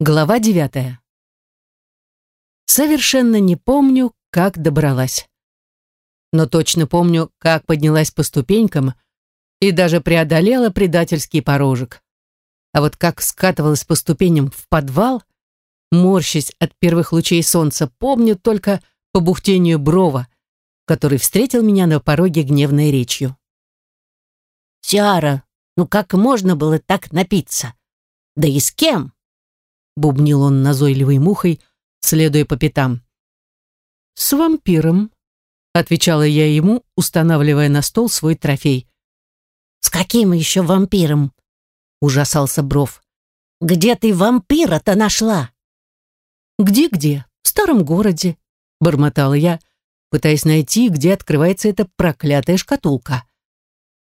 Глава девятая. Совершенно не помню, как добралась. Но точно помню, как поднялась по ступенькам и даже преодолела предательский порожек. А вот как скатывалась по ступеням в подвал, морщась от первых лучей солнца, помню только по бухтению Брова, который встретил меня на пороге гневной речью. «Сиара, ну как можно было так напиться? Да и с кем?» бубнил он назойливой мухой, следуя по пятам. «С вампиром», — отвечала я ему, устанавливая на стол свой трофей. «С каким еще вампиром?» — ужасался Бров. «Где ты вампира-то нашла?» «Где-где? В старом городе», — бормотала я, пытаясь найти, где открывается эта проклятая шкатулка.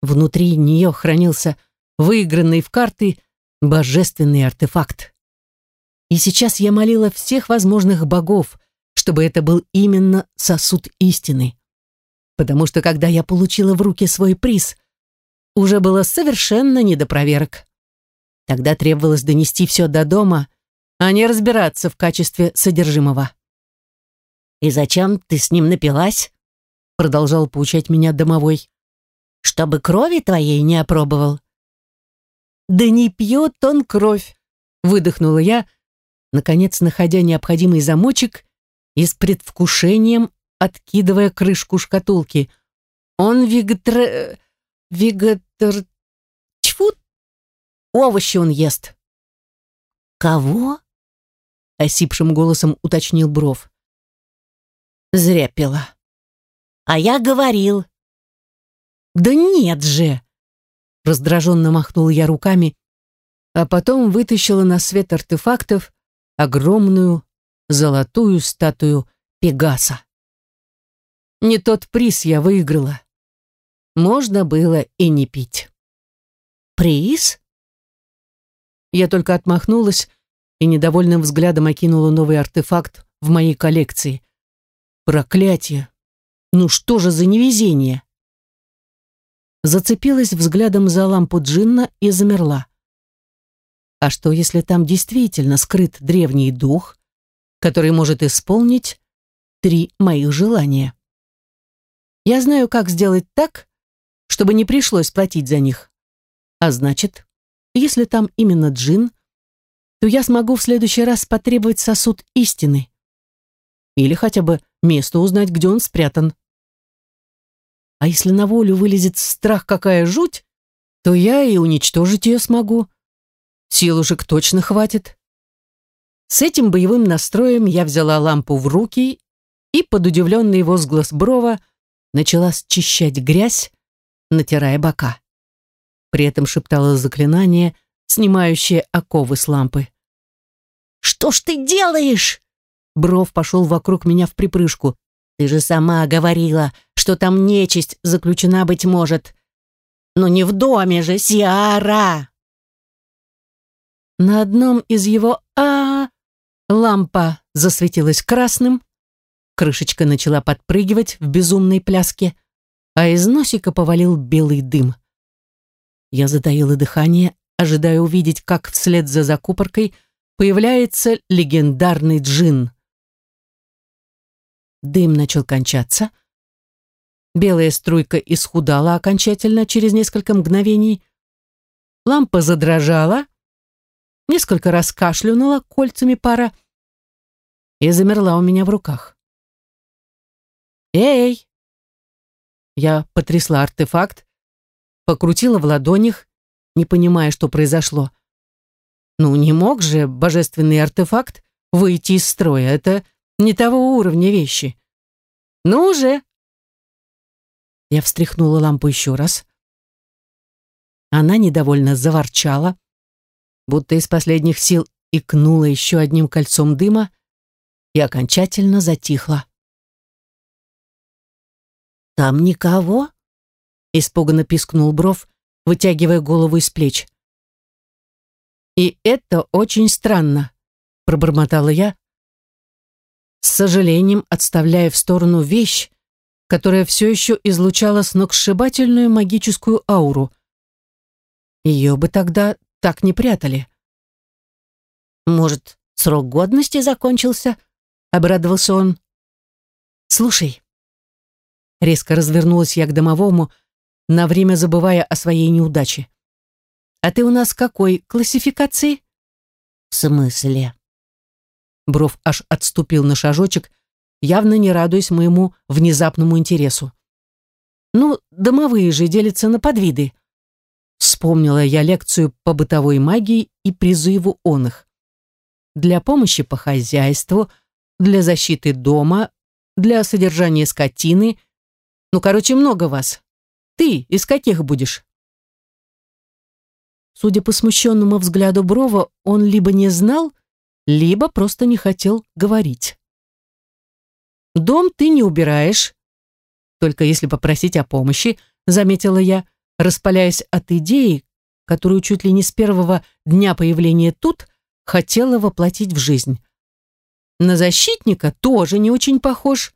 Внутри нее хранился выигранный в карты божественный артефакт. И сейчас я молила всех возможных богов, чтобы это был именно сосуд истины. Потому что когда я получила в руки свой приз, уже было совершенно не до проверок. Тогда требовалось донести все до дома, а не разбираться в качестве содержимого. «И зачем ты с ним напилась?» продолжал поучать меня домовой. «Чтобы крови твоей не опробовал». «Да не пьет он кровь», — выдохнула я, наконец, находя необходимый замочек и с предвкушением откидывая крышку шкатулки. Он вегетр... вегетр... Чфу! Овощи он ест. Кого? Осипшим голосом уточнил Бров. Зря пила. А я говорил. Да нет же! Раздраженно махнул я руками, а потом вытащила на свет артефактов огромную золотую статую Пегаса. Не тот приз я выиграла. Можно было и не пить. Приз? Я только отмахнулась и недовольным взглядом окинула новый артефакт в моей коллекции. Проклятие! Ну что же за невезение? Зацепилась взглядом за лампу Джинна и замерла. А что, если там действительно скрыт древний дух, который может исполнить три моих желания? Я знаю, как сделать так, чтобы не пришлось платить за них. А значит, если там именно джин, то я смогу в следующий раз потребовать сосуд истины. Или хотя бы место узнать, где он спрятан. А если на волю вылезет страх, какая жуть, то я и уничтожить ее смогу. Силушек точно хватит. С этим боевым настроем я взяла лампу в руки и под удивленный возглас Брова начала счищать грязь, натирая бока. При этом шептала заклинание, снимающее оковы с лампы. «Что ж ты делаешь?» Бров пошел вокруг меня в припрыжку. «Ты же сама говорила, что там нечисть заключена быть может». «Но не в доме же, Сиара!» На одном из его а, лампа засветилась красным, крышечка начала подпрыгивать в безумной пляске, а из носика повалил белый дым. Я затаила дыхание, ожидая увидеть, как вслед за закупоркой появляется легендарный джин. Дым начал кончаться. Белая струйка исхудала окончательно через несколько мгновений. Лампа задрожала — несколько раз кашлянула кольцами пара и замерла у меня в руках. «Эй!» Я потрясла артефакт, покрутила в ладонях, не понимая, что произошло. Ну, не мог же божественный артефакт выйти из строя. Это не того уровня вещи. Ну же! Я встряхнула лампу еще раз. Она недовольно заворчала, будто из последних сил икнула еще одним кольцом дыма и окончательно затихла. «Там никого?» — испуганно пискнул Бров, вытягивая голову из плеч. «И это очень странно», — пробормотала я, с сожалением отставляя в сторону вещь, которая все еще излучала сногсшибательную магическую ауру. Ее бы тогда так не прятали. Может, срок годности закончился? Обрадовался он. Слушай. Резко развернулась я к домовому, на время забывая о своей неудаче. А ты у нас какой классификации? В смысле? Бров аж отступил на шажочек, явно не радуясь моему внезапному интересу. Ну, домовые же делятся на подвиды. Вспомнила я лекцию по бытовой магии и призыву он их. Для помощи по хозяйству, для защиты дома, для содержания скотины. Ну, короче, много вас. Ты из каких будешь? Судя по смущенному взгляду Брова, он либо не знал, либо просто не хотел говорить. «Дом ты не убираешь, только если попросить о помощи», — заметила я распаляясь от идеи, которую чуть ли не с первого дня появления тут хотела воплотить в жизнь. На защитника тоже не очень похож.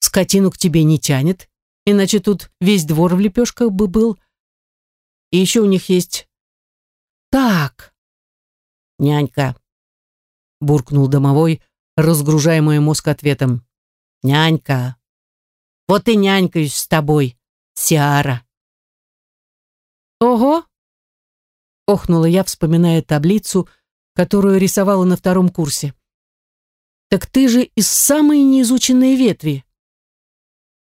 Скотину к тебе не тянет, иначе тут весь двор в лепешках бы был. И еще у них есть... Так, нянька, буркнул домовой, разгружая мой мозг ответом. Нянька, вот и нянькаюсь с тобой, Сиара. «Ого!» — охнула я, вспоминая таблицу, которую рисовала на втором курсе. «Так ты же из самой неизученной ветви!»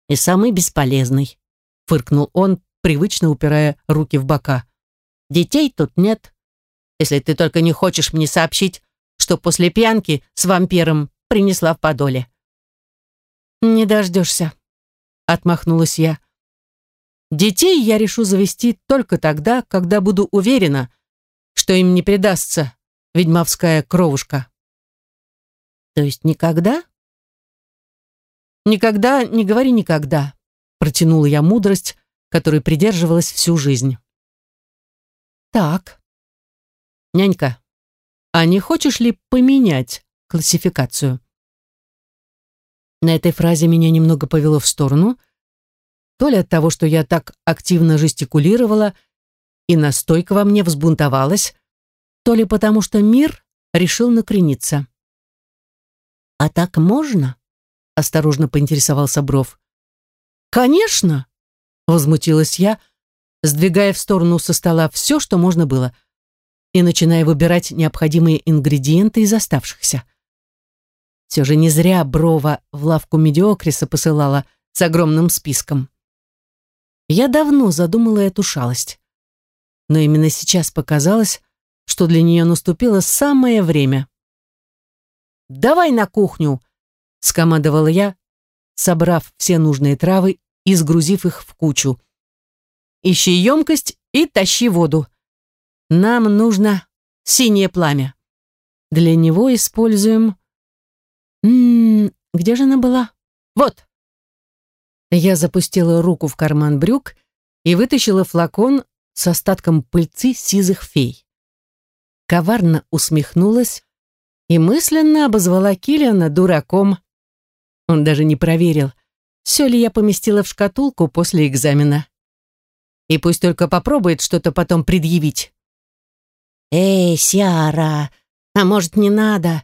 «И самый бесполезный», — фыркнул он, привычно упирая руки в бока. «Детей тут нет, если ты только не хочешь мне сообщить, что после пьянки с вампиром принесла в подоле». «Не дождешься», — отмахнулась я. Детей я решу завести только тогда, когда буду уверена, что им не предастся ведьмовская кровушка. То есть никогда? Никогда не говори никогда, протянула я мудрость, которой придерживалась всю жизнь. Так. Нянька, а не хочешь ли поменять классификацию? На этой фразе меня немного повело в сторону — то ли от того, что я так активно жестикулировала и настойко во мне взбунтовалась, то ли потому, что мир решил накрениться. «А так можно?» — осторожно поинтересовался Бров. «Конечно!» — возмутилась я, сдвигая в сторону со стола все, что можно было, и начиная выбирать необходимые ингредиенты из оставшихся. Все же не зря Брова в лавку Медиокриса посылала с огромным списком. Я давно задумала эту шалость. Но именно сейчас показалось, что для нее наступило самое время. «Давай на кухню!» — скомандовала я, собрав все нужные травы и сгрузив их в кучу. «Ищи емкость и тащи воду. Нам нужно синее пламя. Для него используем...» м-м, «Где же она была?» «Вот!» Я запустила руку в карман брюк и вытащила флакон с остатком пыльцы сизых фей. Коварно усмехнулась и мысленно обозвала Киллиана дураком. Он даже не проверил, все ли я поместила в шкатулку после экзамена. И пусть только попробует что-то потом предъявить. «Эй, Сиара, а может, не надо?»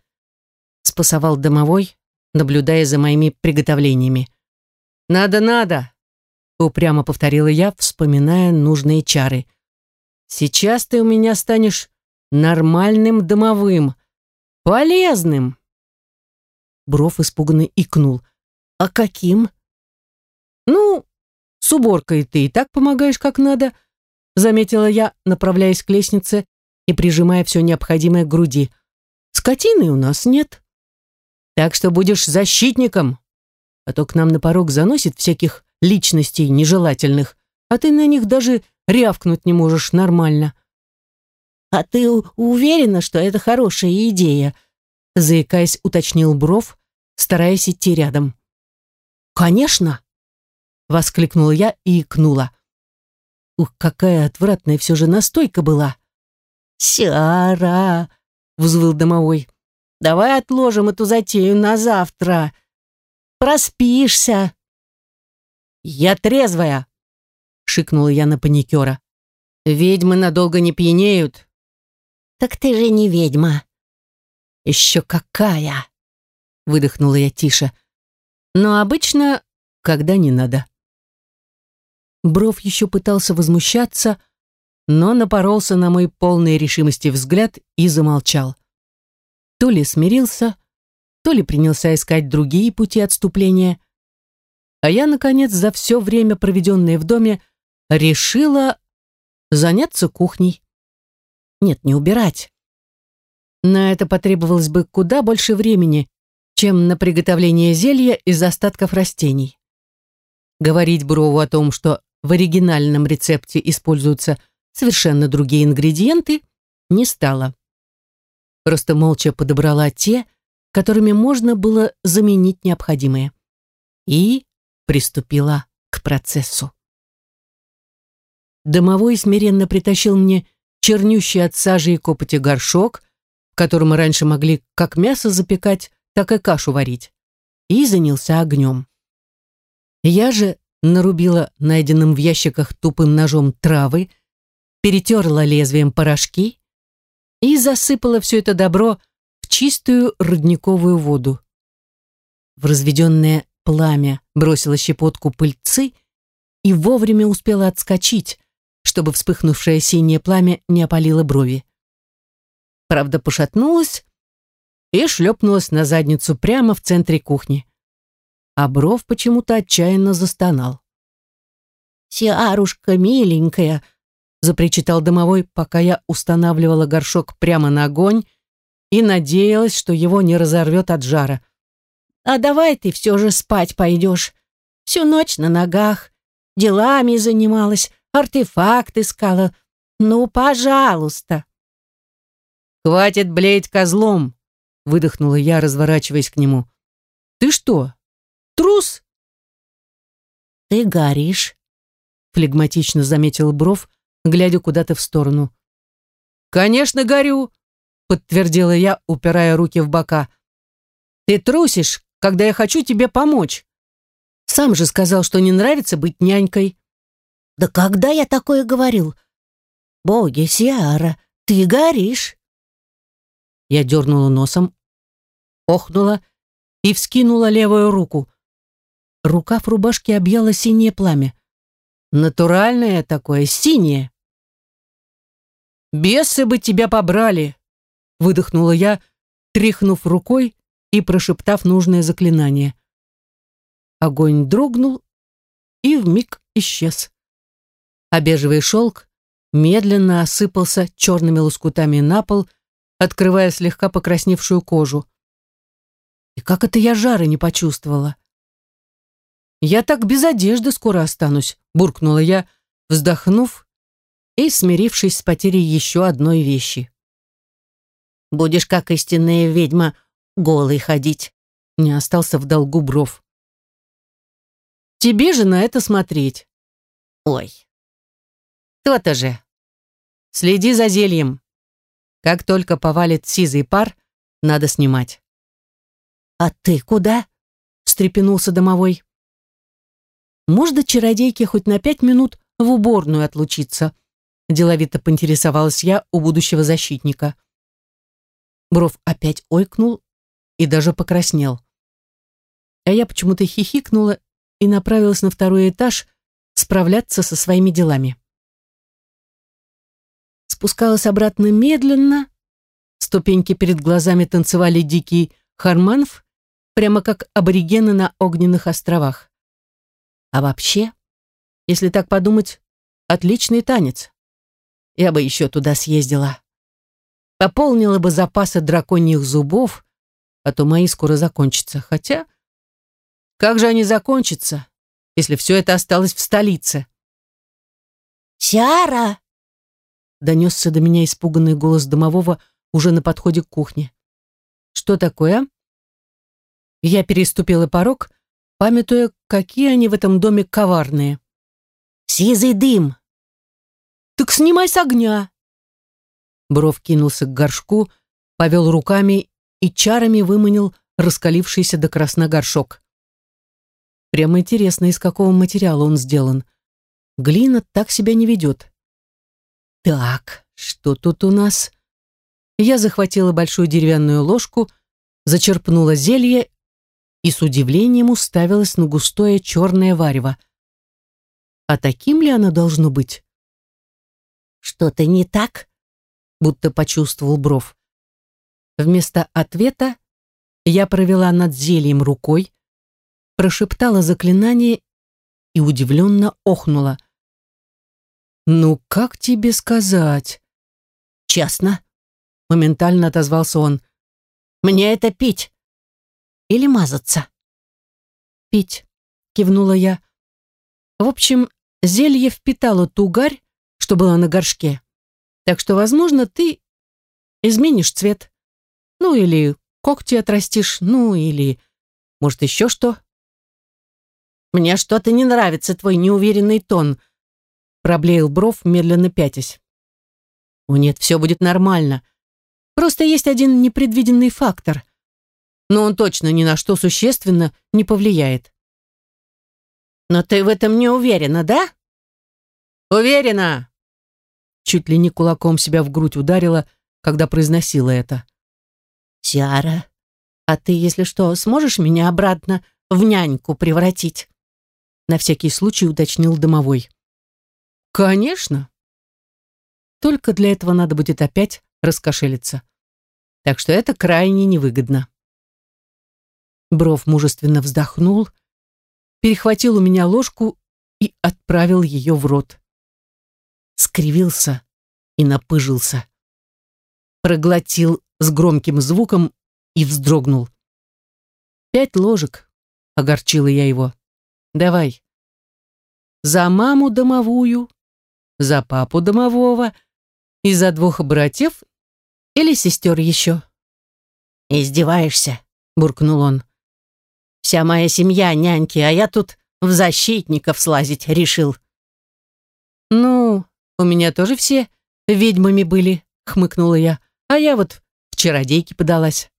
спасовал домовой, наблюдая за моими приготовлениями. «Надо, надо!» — упрямо повторила я, вспоминая нужные чары. «Сейчас ты у меня станешь нормальным домовым, полезным!» Бров испуганно икнул. «А каким?» «Ну, с уборкой ты и так помогаешь как надо», — заметила я, направляясь к лестнице и прижимая все необходимое к груди. «Скотины у нас нет. Так что будешь защитником, а то к нам на порог заносит всяких личностей нежелательных, а ты на них даже рявкнуть не можешь нормально. «А ты уверена, что это хорошая идея?» заикаясь, уточнил Бров, стараясь идти рядом. «Конечно!» — воскликнула я и икнула. Ух, какая отвратная все же настойка была! Сиара, — взвыл домовой. «Давай отложим эту затею на завтра!» Проспишься!» «Я трезвая!» — шикнула я на паникера. «Ведьмы надолго не пьянеют». «Так ты же не ведьма». «Еще какая!» — выдохнула я тише. «Но обычно, когда не надо». Бров еще пытался возмущаться, но напоролся на мой полный решимости взгляд и замолчал. То ли смирился, то ли принялся искать другие пути отступления. А я, наконец, за все время, проведенное в доме, решила заняться кухней. Нет, не убирать. На это потребовалось бы куда больше времени, чем на приготовление зелья из остатков растений. Говорить Брову о том, что в оригинальном рецепте используются совершенно другие ингредиенты, не стало. Просто молча подобрала те, которыми можно было заменить необходимое. И приступила к процессу. Домовой смиренно притащил мне чернющий от сажи и копоти горшок, в котором раньше могли как мясо запекать, так и кашу варить, и занялся огнем. Я же нарубила найденным в ящиках тупым ножом травы, перетерла лезвием порошки и засыпала все это добро чистую родниковую воду. В разведенное пламя бросила щепотку пыльцы и вовремя успела отскочить, чтобы вспыхнувшее синее пламя не опалило брови. Правда, пошатнулась и шлепнулась на задницу прямо в центре кухни. А бров почему-то отчаянно застонал. «Сиарушка миленькая!» запричитал домовой, пока я устанавливала горшок прямо на огонь и надеялась, что его не разорвет от жара. «А давай ты все же спать пойдешь. Всю ночь на ногах, делами занималась, артефакт искала. Ну, пожалуйста!» «Хватит блеять козлом!» — выдохнула я, разворачиваясь к нему. «Ты что, трус?» «Ты горишь», — флегматично заметил Бров, глядя куда-то в сторону. «Конечно горю!» подтвердила я, упирая руки в бока. «Ты трусишь, когда я хочу тебе помочь. Сам же сказал, что не нравится быть нянькой». «Да когда я такое говорил?» «Боги, Сиара, ты горишь!» Я дернула носом, охнула и вскинула левую руку. Рукав рубашки объяло синее пламя. Натуральное такое, синее. «Бесы бы тебя побрали!» выдохнула я, тряхнув рукой и прошептав нужное заклинание. Огонь дрогнул и вмиг исчез. А бежевый шелк медленно осыпался черными лоскутами на пол, открывая слегка покрасневшую кожу. И как это я жары не почувствовала? «Я так без одежды скоро останусь», — буркнула я, вздохнув и смирившись с потерей еще одной вещи. Будешь, как истинная ведьма, голой ходить. Не остался в долгу бров. Тебе же на это смотреть. Ой. То-то же. Следи за зельем. Как только повалит сизый пар, надо снимать. А ты куда? встрепенулся домовой. Можно чародейке хоть на пять минут в уборную отлучиться? Деловито поинтересовалась я у будущего защитника. Бров опять ойкнул и даже покраснел. А я почему-то хихикнула и направилась на второй этаж справляться со своими делами. Спускалась обратно медленно, ступеньки перед глазами танцевали дикий харманф, прямо как аборигены на огненных островах. А вообще, если так подумать, отличный танец. Я бы еще туда съездила пополнила бы запасы драконьих зубов, а то мои скоро закончатся. Хотя, как же они закончатся, если все это осталось в столице? Чара! — донесся до меня испуганный голос домового уже на подходе к кухне. «Что такое?» Я переступила порог, памятуя, какие они в этом доме коварные. «Сизый дым!» «Так снимай с огня!» Бров кинулся к горшку, повел руками и чарами выманил раскалившийся до красна горшок. Прямо интересно, из какого материала он сделан. Глина так себя не ведет. Так, что тут у нас? Я захватила большую деревянную ложку, зачерпнула зелье и с удивлением уставилась на густое черное варево. А таким ли оно должно быть? «Что-то не так?» будто почувствовал бров. Вместо ответа я провела над зельем рукой, прошептала заклинание и удивленно охнула. «Ну, как тебе сказать?» «Честно», — моментально отозвался он. «Мне это пить или мазаться?» «Пить», — кивнула я. В общем, зелье впитало ту гарь, что была на горшке, так что, возможно, ты изменишь цвет. Ну, или когти отрастишь, ну, или, может, еще что. Мне что-то не нравится твой неуверенный тон, проблеял Бров, медленно пятясь. О нет, все будет нормально. Просто есть один непредвиденный фактор. Но он точно ни на что существенно не повлияет. Но ты в этом не уверена, да? Уверена, чуть ли не кулаком себя в грудь ударила, когда произносила это. Сиара, а ты, если что, сможешь меня обратно в няньку превратить?» На всякий случай уточнил домовой. «Конечно!» Только для этого надо будет опять раскошелиться. Так что это крайне невыгодно. Бров мужественно вздохнул, перехватил у меня ложку и отправил ее в рот скривился и напыжился. Проглотил с громким звуком и вздрогнул. «Пять ложек», — огорчила я его. «Давай». «За маму домовую, за папу домового и за двух братьев или сестер еще». «Издеваешься», — буркнул он. «Вся моя семья няньки, а я тут в защитников слазить решил». «Ну, у меня тоже все ведьмами были, хмыкнула я. А я вот в чародейки подалась.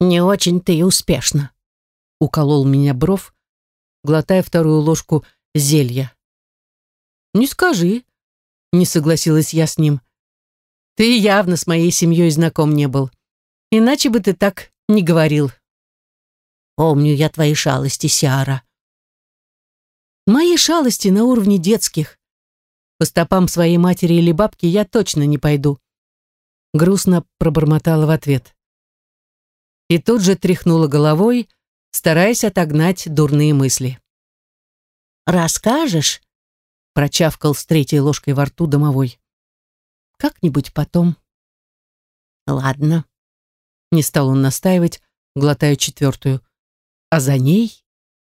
Не очень-то и успешно. Уколол меня бров, глотая вторую ложку зелья. Не скажи, не согласилась я с ним. Ты явно с моей семьей знаком не был. Иначе бы ты так не говорил. Помню я твои шалости, Сиара. Мои шалости на уровне детских. По стопам своей матери или бабки я точно не пойду. Грустно пробормотала в ответ. И тут же тряхнула головой, стараясь отогнать дурные мысли. «Расскажешь?» — прочавкал с третьей ложкой во рту домовой. «Как-нибудь потом». «Ладно». Не стал он настаивать, глотая четвертую, а за ней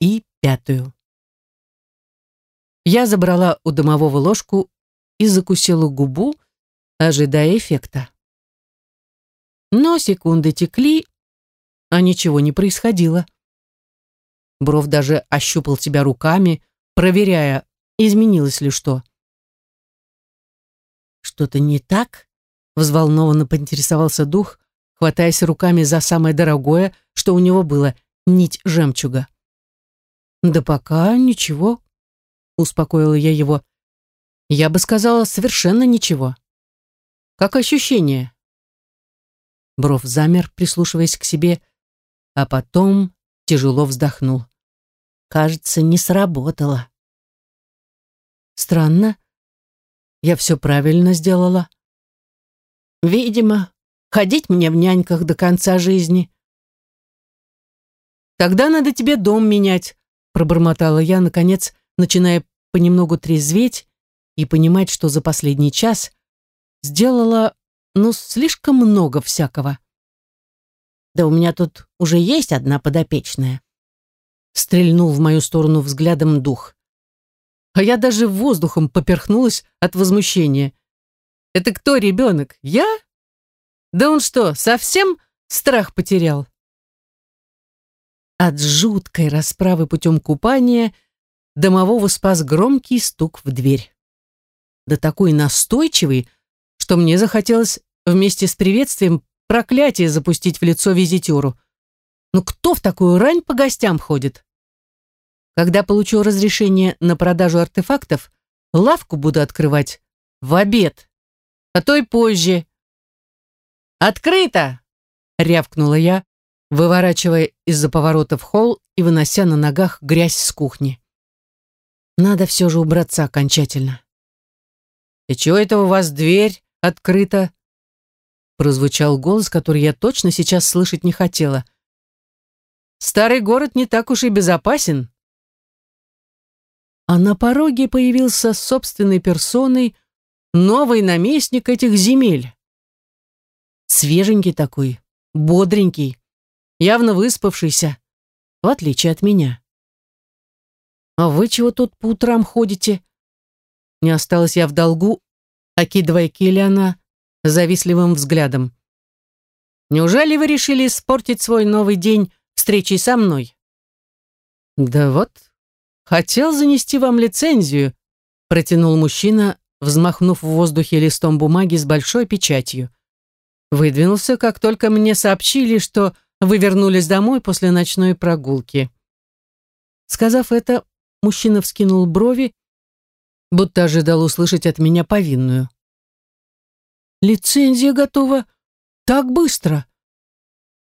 и пятую. Я забрала у домового ложку и закусила губу, ожидая эффекта. Но секунды текли, а ничего не происходило. Бров даже ощупал себя руками, проверяя, изменилось ли что. «Что-то не так?» — взволнованно поинтересовался дух, хватаясь руками за самое дорогое, что у него было — нить жемчуга. «Да пока ничего», успокоила я его. Я бы сказала, совершенно ничего. Как ощущение? Бров замер, прислушиваясь к себе, а потом тяжело вздохнул. Кажется, не сработало. Странно. Я все правильно сделала. Видимо, ходить мне в няньках до конца жизни. Тогда надо тебе дом менять, пробормотала я, наконец, начиная понемногу трезветь и понимать, что за последний час сделала, ну, слишком много всякого. «Да у меня тут уже есть одна подопечная», — стрельнул в мою сторону взглядом дух. А я даже воздухом поперхнулась от возмущения. «Это кто ребенок? Я? Да он что, совсем страх потерял?» От жуткой расправы путем купания — домового спас громкий стук в дверь. Да такой настойчивый, что мне захотелось вместе с приветствием проклятие запустить в лицо визитеру. Ну кто в такую рань по гостям ходит? Когда получу разрешение на продажу артефактов, лавку буду открывать в обед, а то и позже. «Открыто!» — рявкнула я, выворачивая из-за поворота в холл и вынося на ногах грязь с кухни. Надо все же убраться окончательно. «И чего это у вас дверь открыта?» Прозвучал голос, который я точно сейчас слышать не хотела. «Старый город не так уж и безопасен». А на пороге появился собственной персоной новый наместник этих земель. Свеженький такой, бодренький, явно выспавшийся, в отличие от меня. А вы чего тут по утрам ходите? Не осталась я в долгу, окидывая Киллиана завистливым взглядом. Неужели вы решили испортить свой новый день встречей со мной? Да вот, хотел занести вам лицензию, протянул мужчина, взмахнув в воздухе листом бумаги с большой печатью. Выдвинулся, как только мне сообщили, что вы вернулись домой после ночной прогулки. Сказав это, Мужчина вскинул брови, будто ожидал услышать от меня повинную. «Лицензия готова так быстро!»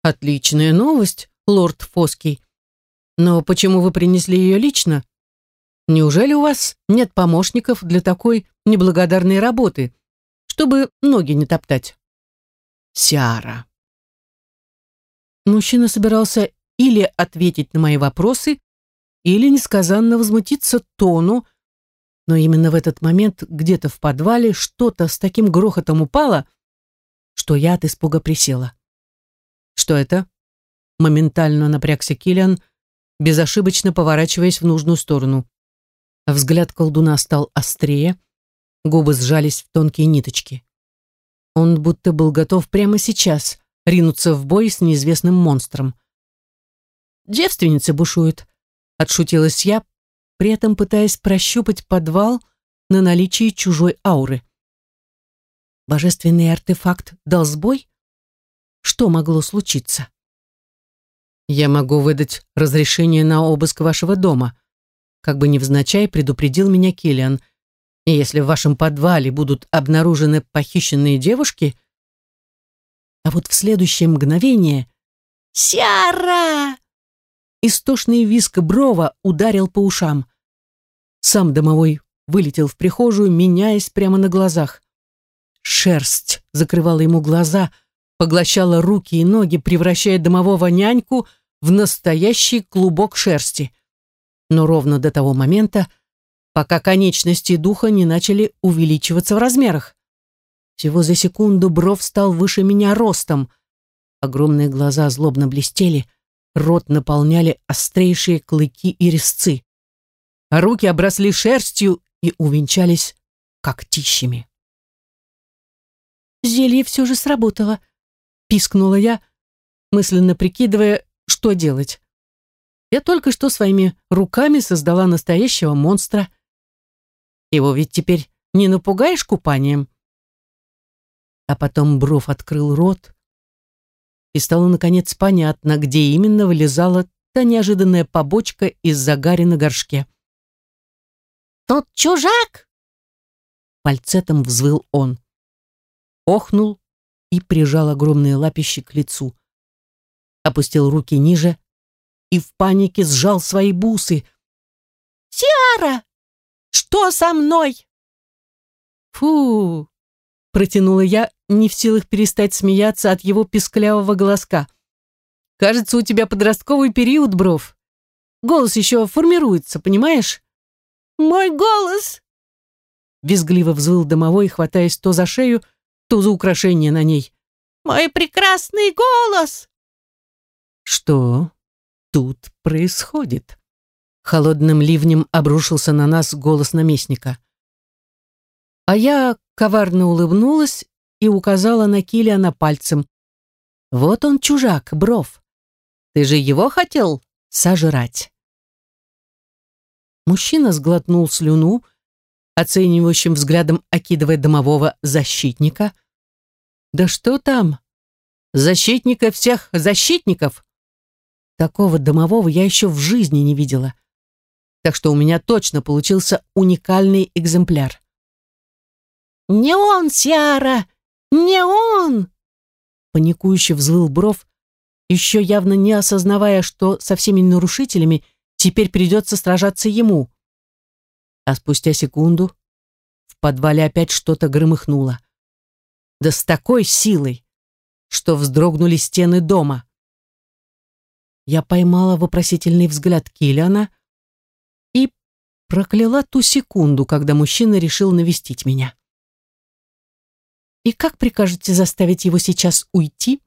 «Отличная новость, лорд Фоский. Но почему вы принесли ее лично? Неужели у вас нет помощников для такой неблагодарной работы, чтобы ноги не топтать?» «Сиара». Мужчина собирался или ответить на мои вопросы, или несказанно возмутиться тону, но именно в этот момент где-то в подвале что-то с таким грохотом упало, что я от испуга присела. «Что это?» Моментально напрягся Киллиан, безошибочно поворачиваясь в нужную сторону. Взгляд колдуна стал острее, губы сжались в тонкие ниточки. Он будто был готов прямо сейчас ринуться в бой с неизвестным монстром. «Девственница бушует», Отшутилась я, при этом пытаясь прощупать подвал на наличие чужой ауры. Божественный артефакт дал сбой? Что могло случиться? «Я могу выдать разрешение на обыск вашего дома», как бы невзначай предупредил меня Киллиан. «И если в вашем подвале будут обнаружены похищенные девушки...» А вот в следующее мгновение... Сиара! Истошный виск брова ударил по ушам. Сам домовой вылетел в прихожую, меняясь прямо на глазах. Шерсть закрывала ему глаза, поглощала руки и ноги, превращая домового няньку в настоящий клубок шерсти. Но ровно до того момента, пока конечности духа не начали увеличиваться в размерах. Всего за секунду Бров стал выше меня ростом. Огромные глаза злобно блестели — Рот наполняли острейшие клыки и резцы. А руки обросли шерстью и увенчались когтищами. «Зелье все же сработало», — пискнула я, мысленно прикидывая, что делать. Я только что своими руками создала настоящего монстра. Его ведь теперь не напугаешь купанием. А потом Бров открыл рот, и стало, наконец, понятно, где именно вылезала та неожиданная побочка из загари на горшке. «Тот чужак!» Пальцетом взвыл он. Охнул и прижал огромные лапищи к лицу. Опустил руки ниже и в панике сжал свои бусы. Сиара, Что со мной?» «Фу!» — протянула я не в силах перестать смеяться от его песклявого глазка. «Кажется, у тебя подростковый период, Бров. Голос еще формируется, понимаешь?» «Мой голос!» Визгливо взвыл домовой, хватаясь то за шею, то за украшение на ней. «Мой прекрасный голос!» «Что тут происходит?» Холодным ливнем обрушился на нас голос наместника. А я коварно улыбнулась и указала на Килиана пальцем. «Вот он, чужак, бров. Ты же его хотел сожрать?» Мужчина сглотнул слюну, оценивающим взглядом окидывая домового защитника. «Да что там? Защитника всех защитников!» Такого домового я еще в жизни не видела. Так что у меня точно получился уникальный экземпляр. «Не он, Сиара!» Не он!» Паникующе взвыл Бров, еще явно не осознавая, что со всеми нарушителями теперь придется сражаться ему. А спустя секунду в подвале опять что-то громыхнуло. Да с такой силой, что вздрогнули стены дома. Я поймала вопросительный взгляд Киллиана и прокляла ту секунду, когда мужчина решил навестить меня. И как прикажете заставить его сейчас уйти?